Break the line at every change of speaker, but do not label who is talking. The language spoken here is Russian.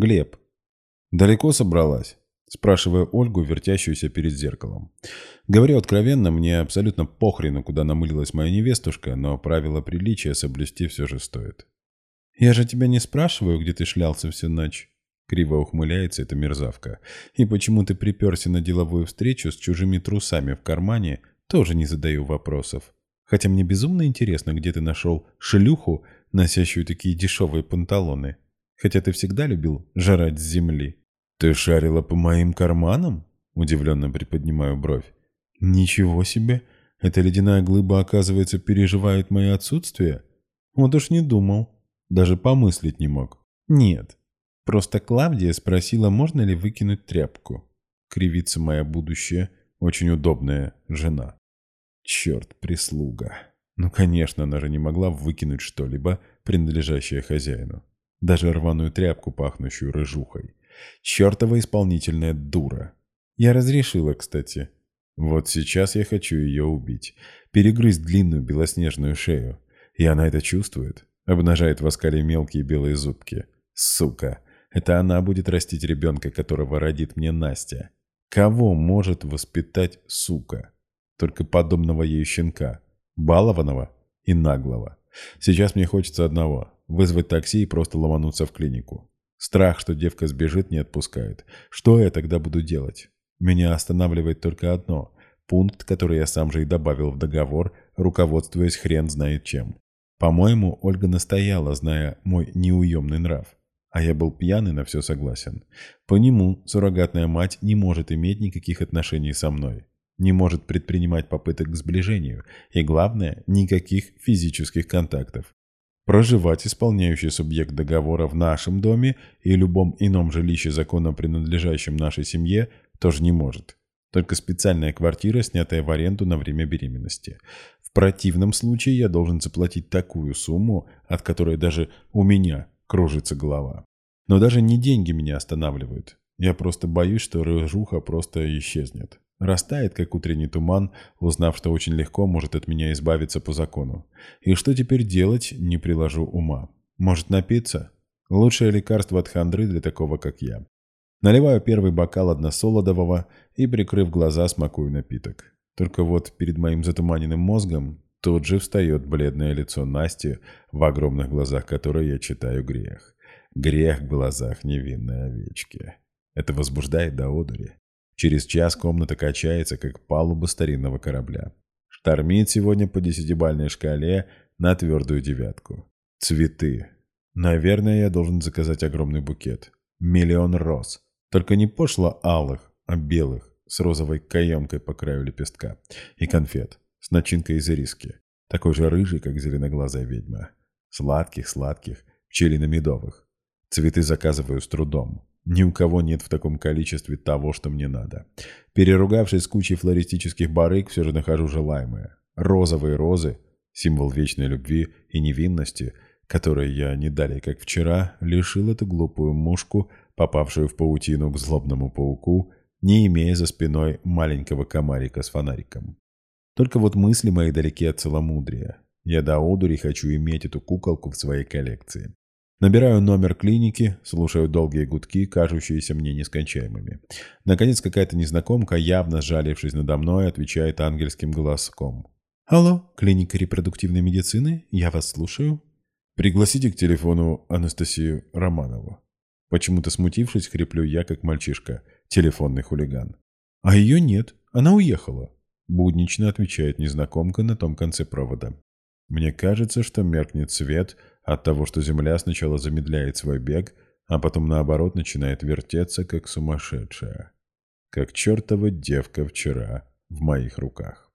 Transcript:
Глеб. Далеко собралась? Спрашиваю Ольгу, вертящуюся перед зеркалом. Говорю откровенно, мне абсолютно похрену, куда намылилась моя невестушка, но правила приличия соблюсти все же стоит. «Я же тебя не спрашиваю, где ты шлялся всю ночь?» Криво ухмыляется эта мерзавка. «И почему ты приперся на деловую встречу с чужими трусами в кармане, тоже не задаю вопросов. Хотя мне безумно интересно, где ты нашел шлюху, носящую такие дешевые панталоны. Хотя ты всегда любил жрать с земли». «Ты шарила по моим карманам?» Удивленно приподнимаю бровь. «Ничего себе! Эта ледяная глыба, оказывается, переживает мое отсутствие? Вот уж не думал. Даже помыслить не мог. Нет. Просто Клавдия спросила, можно ли выкинуть тряпку. Кривится моя будущая, очень удобная жена. Черт, прислуга. Ну, конечно, она же не могла выкинуть что-либо, принадлежащее хозяину. Даже рваную тряпку, пахнущую рыжухой. Чертова исполнительная дура. Я разрешила, кстати. Вот сейчас я хочу ее убить. Перегрызть длинную белоснежную шею. И она это чувствует. Обнажает в оскале мелкие белые зубки. Сука. Это она будет растить ребенка, которого родит мне Настя. Кого может воспитать сука? Только подобного ей щенка. Балованного и наглого. Сейчас мне хочется одного. Вызвать такси и просто ломануться в клинику. Страх, что девка сбежит, не отпускает. Что я тогда буду делать? Меня останавливает только одно. Пункт, который я сам же и добавил в договор, руководствуясь хрен знает чем. По-моему, Ольга настояла, зная мой неуемный нрав. А я был пьяный на все согласен. По нему суррогатная мать не может иметь никаких отношений со мной. Не может предпринимать попыток к сближению. И главное, никаких физических контактов. Проживать исполняющий субъект договора в нашем доме и любом ином жилище законно принадлежащем нашей семье тоже не может. Только специальная квартира, снятая в аренду на время беременности. В противном случае я должен заплатить такую сумму, от которой даже у меня кружится голова. Но даже не деньги меня останавливают. Я просто боюсь, что рыжуха просто исчезнет. Растает, как утренний туман, узнав, что очень легко может от меня избавиться по закону. И что теперь делать, не приложу ума. Может напиться? Лучшее лекарство от хандры для такого, как я. Наливаю первый бокал односолодового и, прикрыв глаза, смакую напиток. Только вот перед моим затуманенным мозгом тут же встает бледное лицо Насти, в огромных глазах которой я читаю грех. Грех в глазах невинной овечки. Это возбуждает до одури. Через час комната качается, как палуба старинного корабля. Штормит сегодня по десятибальной шкале на твердую девятку. Цветы. Наверное, я должен заказать огромный букет. Миллион роз. Только не пошло алых, а белых, с розовой каемкой по краю лепестка. И конфет, с начинкой из ириски. Такой же рыжий, как зеленоглазая ведьма. Сладких-сладких, пчелино-медовых. Цветы заказываю с трудом. Ни у кого нет в таком количестве того, что мне надо. Переругавшись с кучей флористических барыг, все же нахожу желаемое. Розовые розы – символ вечной любви и невинности, которой я не далее, как вчера, лишил эту глупую мушку, попавшую в паутину к злобному пауку, не имея за спиной маленького комарика с фонариком. Только вот мысли мои далеки от целомудрия. Я до одури хочу иметь эту куколку в своей коллекции. Набираю номер клиники, слушаю долгие гудки, кажущиеся мне нескончаемыми. Наконец какая-то незнакомка, явно сжалившись надо мной, отвечает ангельским голоском. «Алло, клиника репродуктивной медицины, я вас слушаю». «Пригласите к телефону Анастасию Романову». Почему-то смутившись, хриплю я, как мальчишка, телефонный хулиган. «А ее нет, она уехала», — буднично отвечает незнакомка на том конце провода. Мне кажется, что меркнет свет — от того, что Земля сначала замедляет свой бег, а потом наоборот начинает вертеться, как сумасшедшая. Как чертова девка вчера в моих руках.